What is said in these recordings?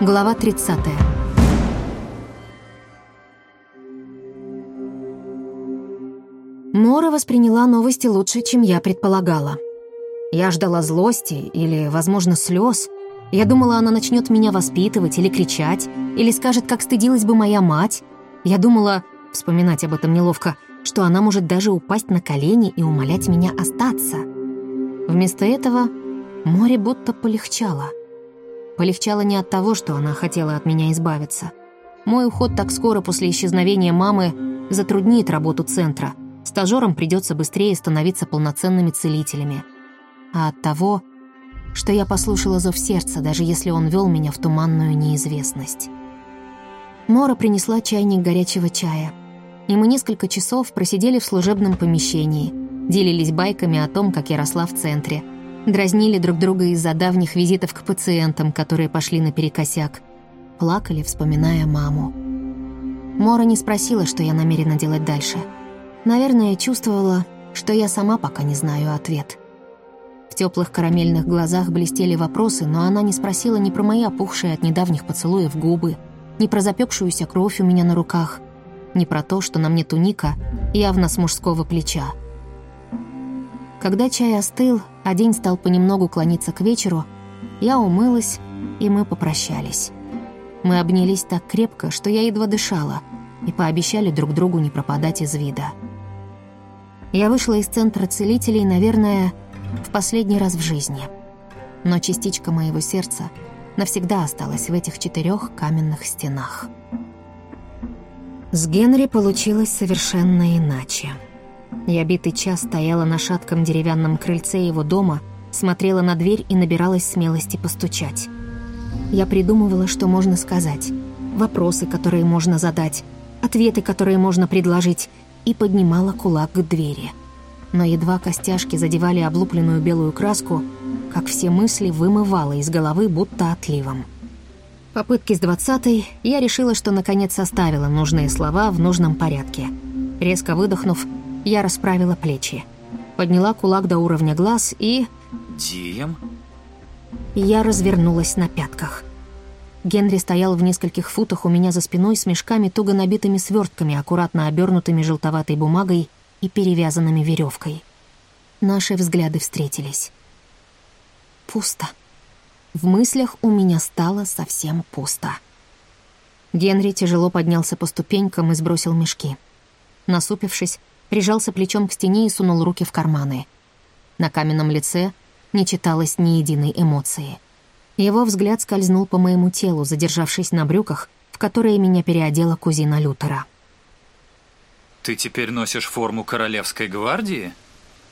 Глава 30. Мора восприняла новости лучше, чем я предполагала. Я ждала злости или, возможно, слез. Я думала, она начнет меня воспитывать или кричать, или скажет, как стыдилась бы моя мать. Я думала, вспоминать об этом неловко, что она может даже упасть на колени и умолять меня остаться. Вместо этого море будто полегчало — Полегчало не от того, что она хотела от меня избавиться. Мой уход так скоро после исчезновения мамы затруднит работу центра. Стажерам придется быстрее становиться полноценными целителями. А от того, что я послушала зов сердца, даже если он вел меня в туманную неизвестность. Мора принесла чайник горячего чая, и мы несколько часов просидели в служебном помещении, делились байками о том, как я росла в центре — Дразнили друг друга из-за давних визитов к пациентам, которые пошли наперекосяк. Плакали, вспоминая маму. Мора не спросила, что я намерена делать дальше. Наверное, чувствовала, что я сама пока не знаю ответ. В теплых карамельных глазах блестели вопросы, но она не спросила ни про мои опухшие от недавних поцелуев губы, ни про запекшуюся кровь у меня на руках, ни про то, что на мне туника явно с мужского плеча. Когда чай остыл, а день стал понемногу клониться к вечеру, я умылась, и мы попрощались. Мы обнялись так крепко, что я едва дышала, и пообещали друг другу не пропадать из вида. Я вышла из центра целителей, наверное, в последний раз в жизни. Но частичка моего сердца навсегда осталась в этих четырех каменных стенах. С Генри получилось совершенно иначе. Я битый час стояла на шатком деревянном крыльце его дома, смотрела на дверь и набиралась смелости постучать. Я придумывала, что можно сказать, вопросы, которые можно задать, ответы, которые можно предложить, и поднимала кулак к двери. Но едва костяшки задевали облупленную белую краску, как все мысли вымывала из головы будто отливом. Попытки с двадцатой я решила, что наконец составила нужные слова в нужном порядке. Резко выдохнув, я расправила плечи. Подняла кулак до уровня глаз и... Дием? Я развернулась на пятках. Генри стоял в нескольких футах у меня за спиной с мешками, туго набитыми свертками, аккуратно обернутыми желтоватой бумагой и перевязанными веревкой. Наши взгляды встретились. Пусто. В мыслях у меня стало совсем пусто. Генри тяжело поднялся по ступенькам и сбросил мешки. Насупившись, прижался плечом к стене и сунул руки в карманы. На каменном лице не читалось ни единой эмоции. Его взгляд скользнул по моему телу, задержавшись на брюках, в которые меня переодела кузина Лютера. «Ты теперь носишь форму Королевской гвардии?»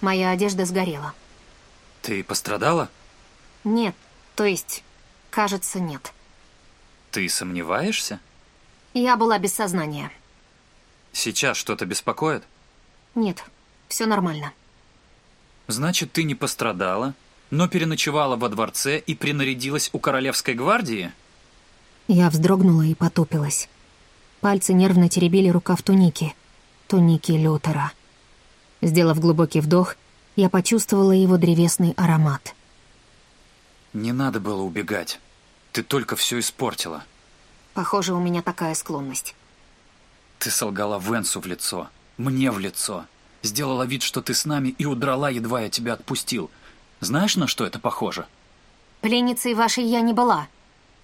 Моя одежда сгорела. «Ты пострадала?» «Нет, то есть, кажется, нет». «Ты сомневаешься?» Я была без сознания. «Сейчас что-то беспокоит?» Нет, все нормально. Значит, ты не пострадала, но переночевала во дворце и принарядилась у Королевской гвардии? Я вздрогнула и потупилась. Пальцы нервно теребили рукав туники. Туники Лютера. Сделав глубокий вдох, я почувствовала его древесный аромат. Не надо было убегать. Ты только все испортила. Похоже, у меня такая склонность. Ты солгала Венсу в лицо мне в лицо. Сделала вид, что ты с нами, и удрала, едва я тебя отпустил. Знаешь, на что это похоже? Пленницей вашей я не была.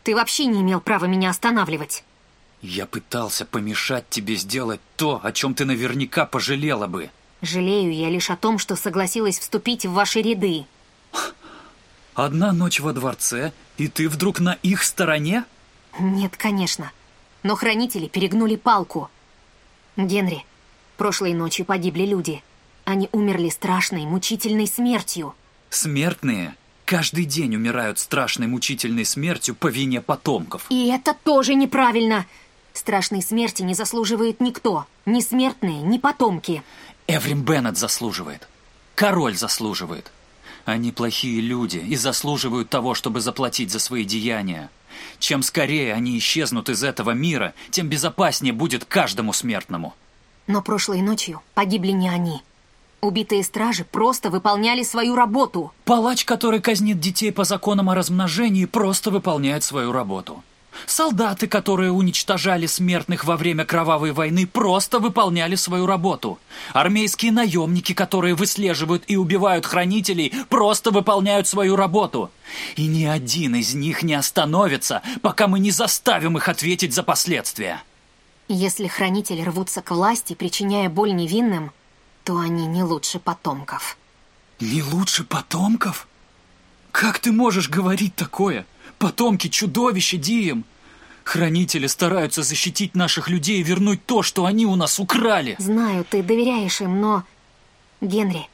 Ты вообще не имел права меня останавливать. Я пытался помешать тебе сделать то, о чем ты наверняка пожалела бы. Жалею я лишь о том, что согласилась вступить в ваши ряды. Одна ночь во дворце, и ты вдруг на их стороне? Нет, конечно. Но хранители перегнули палку. Генри, Прошлой ночью погибли люди. Они умерли страшной, мучительной смертью. Смертные каждый день умирают страшной, мучительной смертью по вине потомков. И это тоже неправильно. Страшной смерти не заслуживает никто. Ни смертные, ни потомки. Эврим Беннет заслуживает. Король заслуживает. Они плохие люди и заслуживают того, чтобы заплатить за свои деяния. Чем скорее они исчезнут из этого мира, тем безопаснее будет каждому смертному. Но прошлой ночью погибли не они. Убитые стражи просто выполняли свою работу. Палач, который казнит детей по законам о размножении, просто выполняет свою работу. Солдаты, которые уничтожали смертных во время кровавой войны, просто выполняли свою работу. Армейские наемники, которые выслеживают и убивают хранителей, просто выполняют свою работу. И ни один из них не остановится, пока мы не заставим их ответить за последствия. Если хранители рвутся к власти, причиняя боль невинным, то они не лучше потомков. Не лучше потомков? Как ты можешь говорить такое? Потомки чудовища Дием. Хранители стараются защитить наших людей и вернуть то, что они у нас украли. Знаю, ты доверяешь им, но... Генри,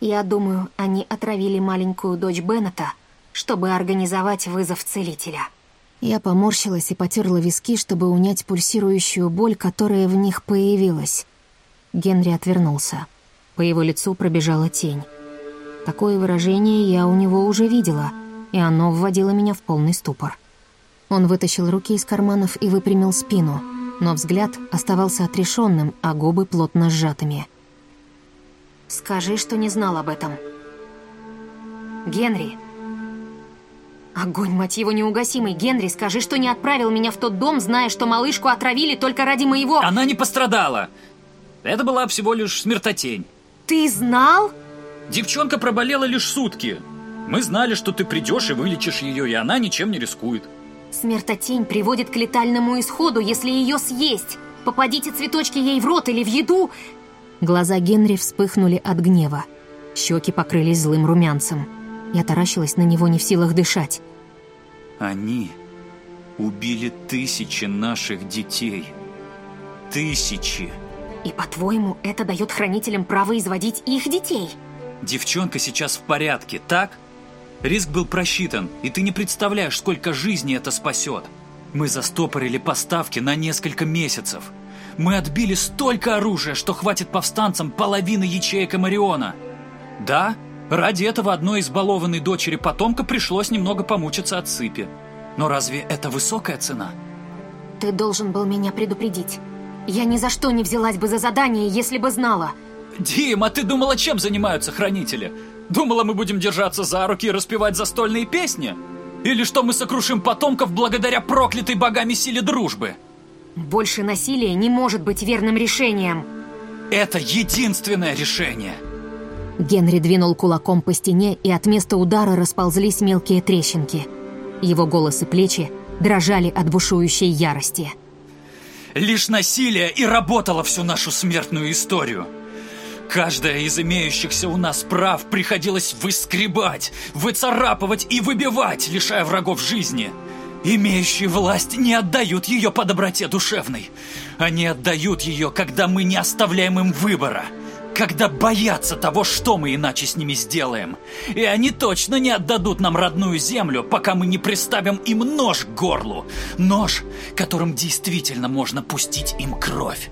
я думаю, они отравили маленькую дочь Беннета, чтобы организовать вызов целителя. Я поморщилась и потерла виски, чтобы унять пульсирующую боль, которая в них появилась. Генри отвернулся. По его лицу пробежала тень. Такое выражение я у него уже видела, и оно вводило меня в полный ступор. Он вытащил руки из карманов и выпрямил спину, но взгляд оставался отрешенным, а губы плотно сжатыми. «Скажи, что не знал об этом». «Генри!» Огонь, мать его, неугасимый. Генри, скажи, что не отправил меня в тот дом, зная, что малышку отравили только ради моего... Она не пострадала. Это была всего лишь смертотень. Ты знал? Девчонка проболела лишь сутки. Мы знали, что ты придешь и вылечишь ее, и она ничем не рискует. Смертотень приводит к летальному исходу, если ее съесть. Попадите цветочки ей в рот или в еду. Глаза Генри вспыхнули от гнева. Щеки покрылись злым румянцем. Я таращилась на него, не в силах дышать. Они убили тысячи наших детей. Тысячи. И, по-твоему, это дает хранителям право изводить их детей? Девчонка сейчас в порядке, так? Риск был просчитан, и ты не представляешь, сколько жизней это спасет. Мы застопорили поставки на несколько месяцев. Мы отбили столько оружия, что хватит повстанцам половины ячеек Мариона. Да, Ради этого одной избалованной дочери потомка пришлось немного помучиться от сыпи. Но разве это высокая цена? Ты должен был меня предупредить. Я ни за что не взялась бы за задание, если бы знала. Дим, а ты думала, чем занимаются хранители? Думала, мы будем держаться за руки и распевать застольные песни? Или что мы сокрушим потомков благодаря проклятой богами силе дружбы? Больше насилия не может быть верным решением. Это единственное решение. Генри двинул кулаком по стене, и от места удара расползлись мелкие трещинки. Его голос и плечи дрожали от бушующей ярости. «Лишь насилие и работало всю нашу смертную историю!» Каждое из имеющихся у нас прав приходилось выскребать, выцарапывать и выбивать, лишая врагов жизни. Имеющие власть не отдают ее по доброте душевной. Они отдают ее, когда мы не оставляем им выбора – когда боятся того, что мы иначе с ними сделаем. И они точно не отдадут нам родную землю, пока мы не приставим им нож к горлу. Нож, которым действительно можно пустить им кровь.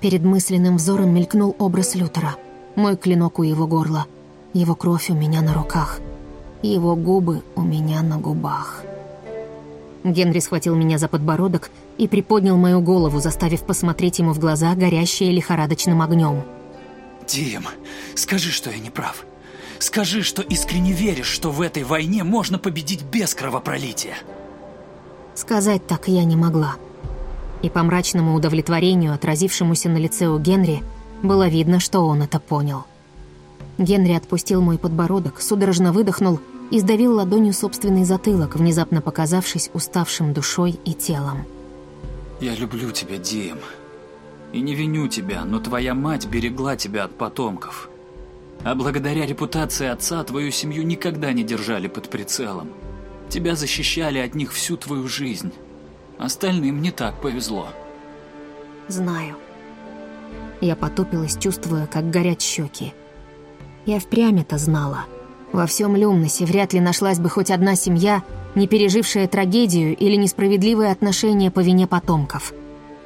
Перед мысленным взором мелькнул образ Лютера. Мой клинок у его горла. Его кровь у меня на руках. Его губы у меня на губах. Генри схватил меня за подбородок и приподнял мою голову, заставив посмотреть ему в глаза, горящие лихорадочным огнем. Дим, скажи, что я не прав. Скажи, что искренне веришь, что в этой войне можно победить без кровопролития. Сказать так я не могла. И по мрачному удовлетворению, отразившемуся на лице у Генри, было видно, что он это понял. Генри отпустил мой подбородок, судорожно выдохнул и сдавил ладонью собственный затылок, внезапно показавшись уставшим душой и телом. «Я люблю тебя, Дим», и не виню тебя, но твоя мать берегла тебя от потомков. А благодаря репутации отца твою семью никогда не держали под прицелом. Тебя защищали от них всю твою жизнь. Остальным не так повезло. Знаю. Я потупилась, чувствуя, как горят щеки. Я впрямь это знала. Во всем Люмносе вряд ли нашлась бы хоть одна семья, не пережившая трагедию или несправедливое отношение по вине потомков.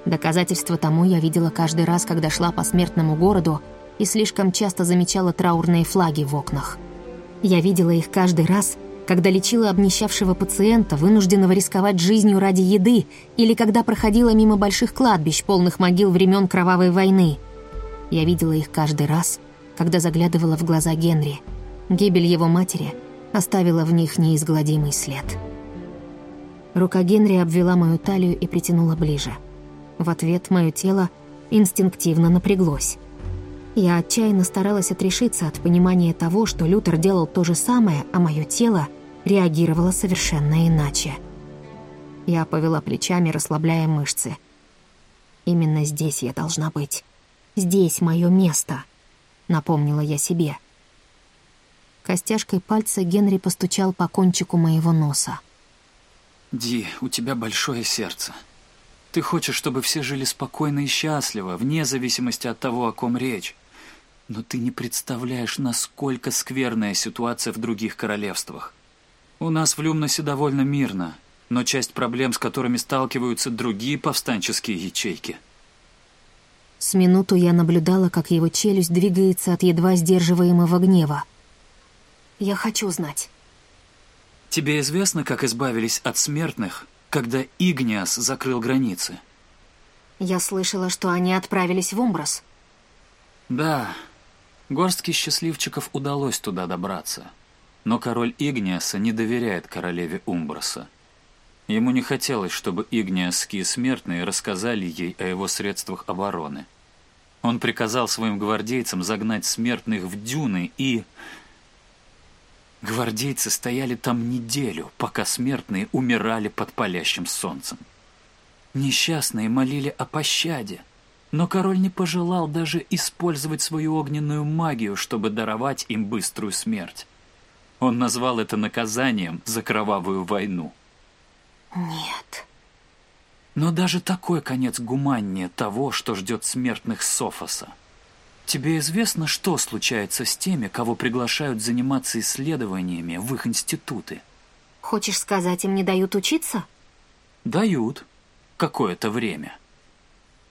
Доказательство тому я видела каждый раз, когда шла по смертному городу и слишком часто замечала траурные флаги в окнах. Я видела их каждый раз, когда лечила обнищавшего пациента, вынужденного рисковать жизнью ради еды, или когда проходила мимо больших кладбищ, полных могил времен Кровавой войны. Я видела их каждый раз, когда заглядывала в глаза Генри. Гибель его матери оставила в них неизгладимый след. Рука Генри обвела мою талию и притянула ближе. В ответ мое тело инстинктивно напряглось. Я отчаянно старалась отрешиться от понимания того, что Лютер делал то же самое, а мое тело реагировало совершенно иначе. Я повела плечами, расслабляя мышцы. «Именно здесь я должна быть. Здесь мое место», — напомнила я себе. Костяшкой пальца Генри постучал по кончику моего носа. «Ди, у тебя большое сердце. Ты хочешь, чтобы все жили спокойно и счастливо, вне зависимости от того, о ком речь. Но ты не представляешь, насколько скверная ситуация в других королевствах. У нас в Люмносе довольно мирно, но часть проблем, с которыми сталкиваются другие повстанческие ячейки. С минуту я наблюдала, как его челюсть двигается от едва сдерживаемого гнева. Я хочу знать. Тебе известно, как избавились от смертных, когда Игниас закрыл границы? Я слышала, что они отправились в Умброс. Да, Горстке счастливчиков удалось туда добраться. Но король Игниаса не доверяет королеве Умброса. Ему не хотелось, чтобы игниасские смертные рассказали ей о его средствах обороны. Он приказал своим гвардейцам загнать смертных в дюны и... Гвардейцы стояли там неделю, пока смертные умирали под палящим солнцем. Несчастные молили о пощаде, но король не пожелал даже использовать свою огненную магию, чтобы даровать им быструю смерть. Он назвал это наказанием за кровавую войну. Нет. Но даже такой конец гуманнее того, что ждет смертных Софоса. Тебе известно, что случается с теми, кого приглашают заниматься исследованиями в их институты? Хочешь сказать, им не дают учиться? Дают. Какое-то время.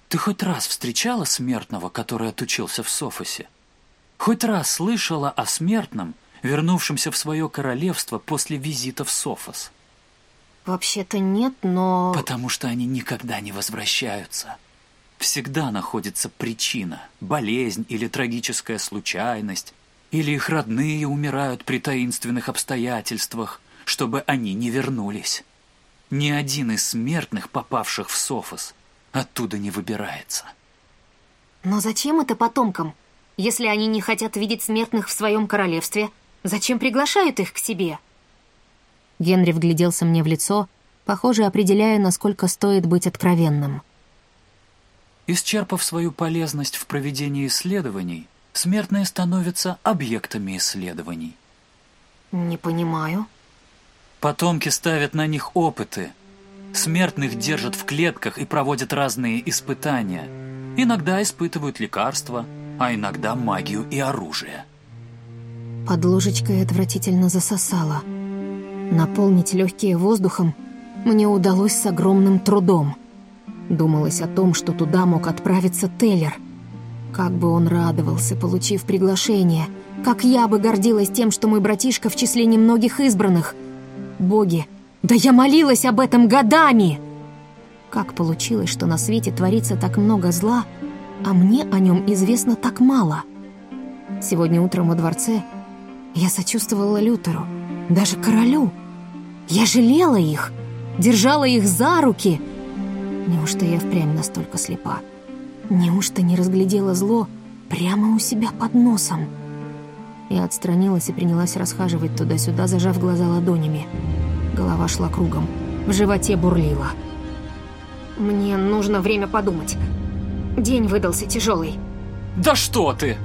Ты хоть раз встречала смертного, который отучился в Софосе? Хоть раз слышала о смертном, вернувшемся в свое королевство после визита в Софос? Вообще-то нет, но... Потому что они никогда не возвращаются. Всегда находится причина, болезнь или трагическая случайность, или их родные умирают при таинственных обстоятельствах, чтобы они не вернулись. Ни один из смертных, попавших в Софос, оттуда не выбирается. Но зачем это потомкам? Если они не хотят видеть смертных в своем королевстве, зачем приглашают их к себе? Генри вгляделся мне в лицо, похоже, определяя, насколько стоит быть откровенным. Исчерпав свою полезность в проведении исследований, смертные становятся объектами исследований. Не понимаю. Потомки ставят на них опыты — Смертных держат в клетках и проводят разные испытания. Иногда испытывают лекарства, а иногда магию и оружие. Под ложечкой отвратительно засосало. Наполнить легкие воздухом мне удалось с огромным трудом. Думалось о том, что туда мог отправиться Теллер. Как бы он радовался, получив приглашение. Как я бы гордилась тем, что мой братишка в числе немногих избранных. Боги, да я молилась об этом годами! Как получилось, что на свете творится так много зла, а мне о нем известно так мало? Сегодня утром во дворце я сочувствовала Лютеру, даже королю. Я жалела их, держала их за руки. Неужто я впрямь настолько слепа? Неужто не разглядела зло прямо у себя под носом? Я отстранилась и принялась расхаживать туда-сюда, зажав глаза ладонями. Голова шла кругом. В животе бурлило. Мне нужно время подумать. День выдался тяжелый. Да что ты!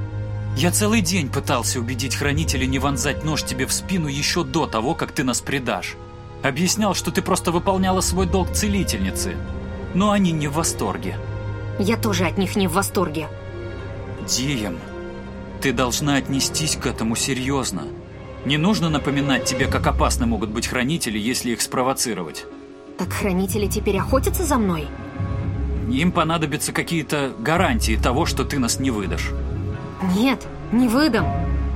Я целый день пытался убедить хранителя не вонзать нож тебе в спину еще до того, как ты нас предашь. Объяснял, что ты просто выполняла свой долг целительницы. Но они не в восторге. Я тоже от них не в восторге. Дием, ты должна отнестись к этому серьезно. Не нужно напоминать тебе, как опасны могут быть хранители, если их спровоцировать. Так хранители теперь охотятся за мной? Им понадобятся какие-то гарантии того, что ты нас не выдашь. Нет, не выдам.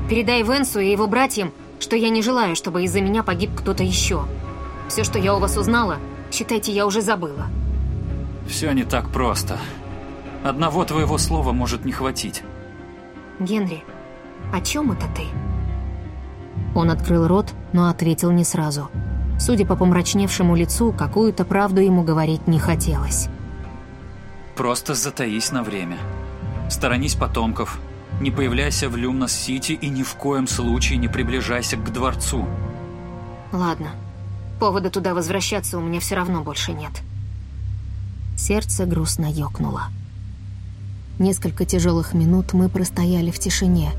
Передай Венсу и его братьям, что я не желаю, чтобы из-за меня погиб кто-то еще. Все, что я у вас узнала, считайте, я уже забыла. Все не так просто. Одного твоего слова может не хватить. Генри, о чем это ты? Он открыл рот, но ответил не сразу. Судя по помрачневшему лицу, какую-то правду ему говорить не хотелось. Просто затаись на время. Сторонись потомков. Не появляйся в Люмнос-Сити и ни в коем случае не приближайся к дворцу. Ладно. Повода туда возвращаться у меня все равно больше нет. Сердце грустно ёкнуло. Несколько тяжелых минут мы простояли в тишине,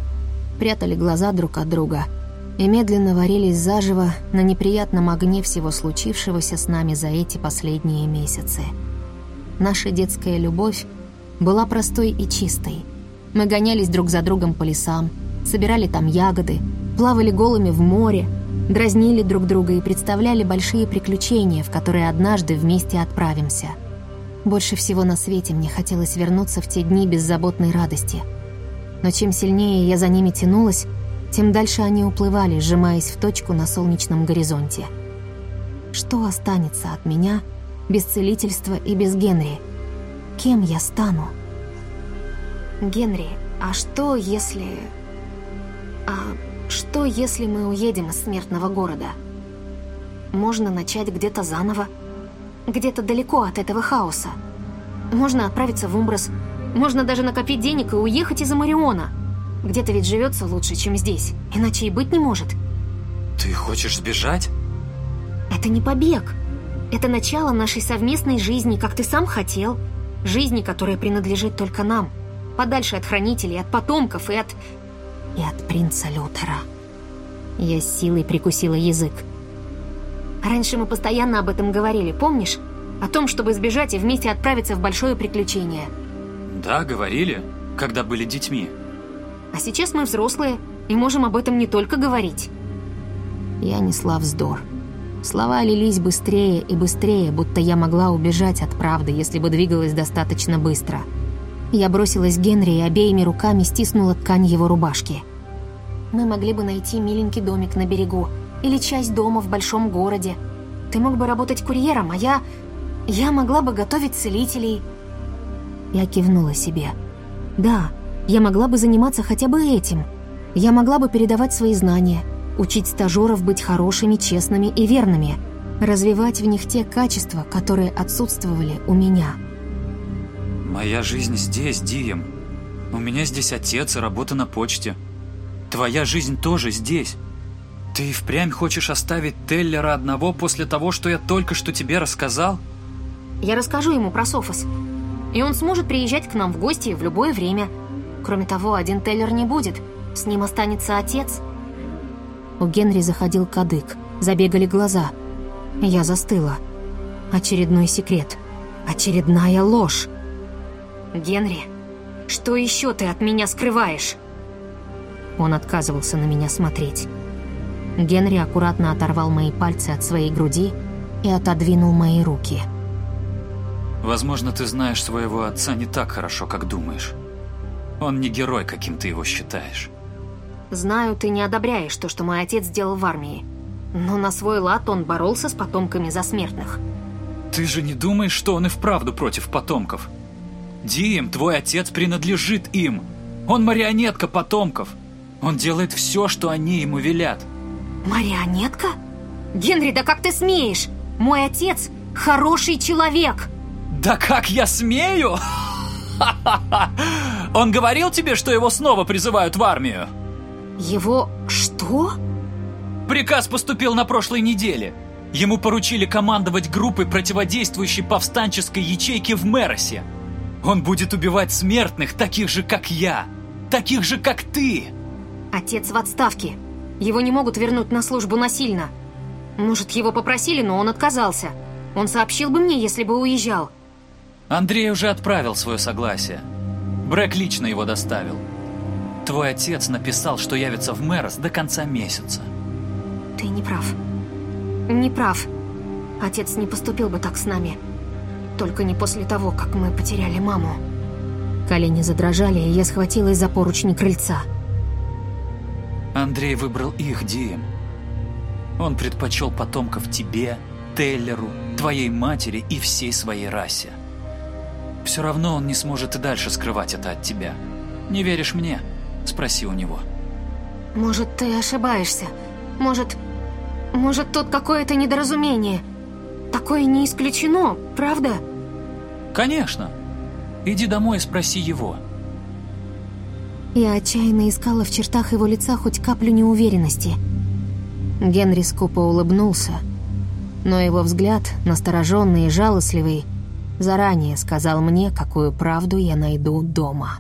прятали глаза друг от друга и медленно варились заживо на неприятном огне всего случившегося с нами за эти последние месяцы. Наша детская любовь была простой и чистой. Мы гонялись друг за другом по лесам, собирали там ягоды, плавали голыми в море, дразнили друг друга и представляли большие приключения, в которые однажды вместе отправимся. Больше всего на свете мне хотелось вернуться в те дни беззаботной радости. Но чем сильнее я за ними тянулась, тем дальше они уплывали, сжимаясь в точку на солнечном горизонте. Что останется от меня — без целительства и без Генри. Кем я стану? Генри, а что если... А что если мы уедем из смертного города? Можно начать где-то заново, где-то далеко от этого хаоса. Можно отправиться в Умброс, можно даже накопить денег и уехать из Амариона. Где-то ведь живется лучше, чем здесь, иначе и быть не может. Ты хочешь сбежать? Это не побег. Это начало нашей совместной жизни, как ты сам хотел. Жизни, которая принадлежит только нам. Подальше от хранителей, от потомков и от... И от принца Лютера. Я с силой прикусила язык. Раньше мы постоянно об этом говорили, помнишь? О том, чтобы сбежать и вместе отправиться в большое приключение. Да, говорили, когда были детьми. А сейчас мы взрослые и можем об этом не только говорить. Я несла вздор. Слова лились быстрее и быстрее, будто я могла убежать от правды, если бы двигалась достаточно быстро. Я бросилась к Генри и обеими руками стиснула ткань его рубашки. «Мы могли бы найти миленький домик на берегу или часть дома в большом городе. Ты мог бы работать курьером, а я... Я могла бы готовить целителей». Я кивнула себе. «Да, я могла бы заниматься хотя бы этим. Я могла бы передавать свои знания» учить стажеров быть хорошими, честными и верными, развивать в них те качества, которые отсутствовали у меня. «Моя жизнь здесь, Дием. У меня здесь отец и работа на почте. Твоя жизнь тоже здесь. Ты впрямь хочешь оставить Теллера одного после того, что я только что тебе рассказал?» «Я расскажу ему про Софос, и он сможет приезжать к нам в гости в любое время. Кроме того, один Теллер не будет, с ним останется отец». У Генри заходил кадык, забегали глаза. Я застыла. Очередной секрет. Очередная ложь. «Генри, что еще ты от меня скрываешь?» Он отказывался на меня смотреть. Генри аккуратно оторвал мои пальцы от своей груди и отодвинул мои руки. «Возможно, ты знаешь своего отца не так хорошо, как думаешь. Он не герой, каким ты его считаешь. Знаю, ты не одобряешь то, что мой отец сделал в армии. Но на свой лад он боролся с потомками засмертных. Ты же не думаешь, что он и вправду против потомков? Дием, твой отец принадлежит им. Он марионетка потомков. Он делает все, что они ему велят. Марионетка? Генри, да как ты смеешь? Мой отец хороший человек. Да как я смею? Он говорил тебе, что его снова призывают в армию? Его что? Приказ поступил на прошлой неделе. Ему поручили командовать группой противодействующей повстанческой ячейки в Меросе. Он будет убивать смертных, таких же, как я. Таких же, как ты. Отец в отставке. Его не могут вернуть на службу насильно. Может, его попросили, но он отказался. Он сообщил бы мне, если бы уезжал. Андрей уже отправил свое согласие. Брэк лично его доставил. Твой отец написал, что явится в Мэрос до конца месяца. Ты не прав. Не прав. Отец не поступил бы так с нами. Только не после того, как мы потеряли маму. Колени задрожали, и я схватилась за поручни крыльца. Андрей выбрал их, Дием. Он предпочел потомков тебе, Теллеру, твоей матери и всей своей расе. Все равно он не сможет и дальше скрывать это от тебя. Не веришь мне? Спроси у него. Может, ты ошибаешься. Может... Может, тут какое-то недоразумение? Такое не исключено, правда? Конечно. Иди домой и спроси его. Я отчаянно искала в чертах его лица хоть каплю неуверенности. Генри скупо улыбнулся, но его взгляд, настороженный и жалостливый, заранее сказал мне, какую правду я найду дома.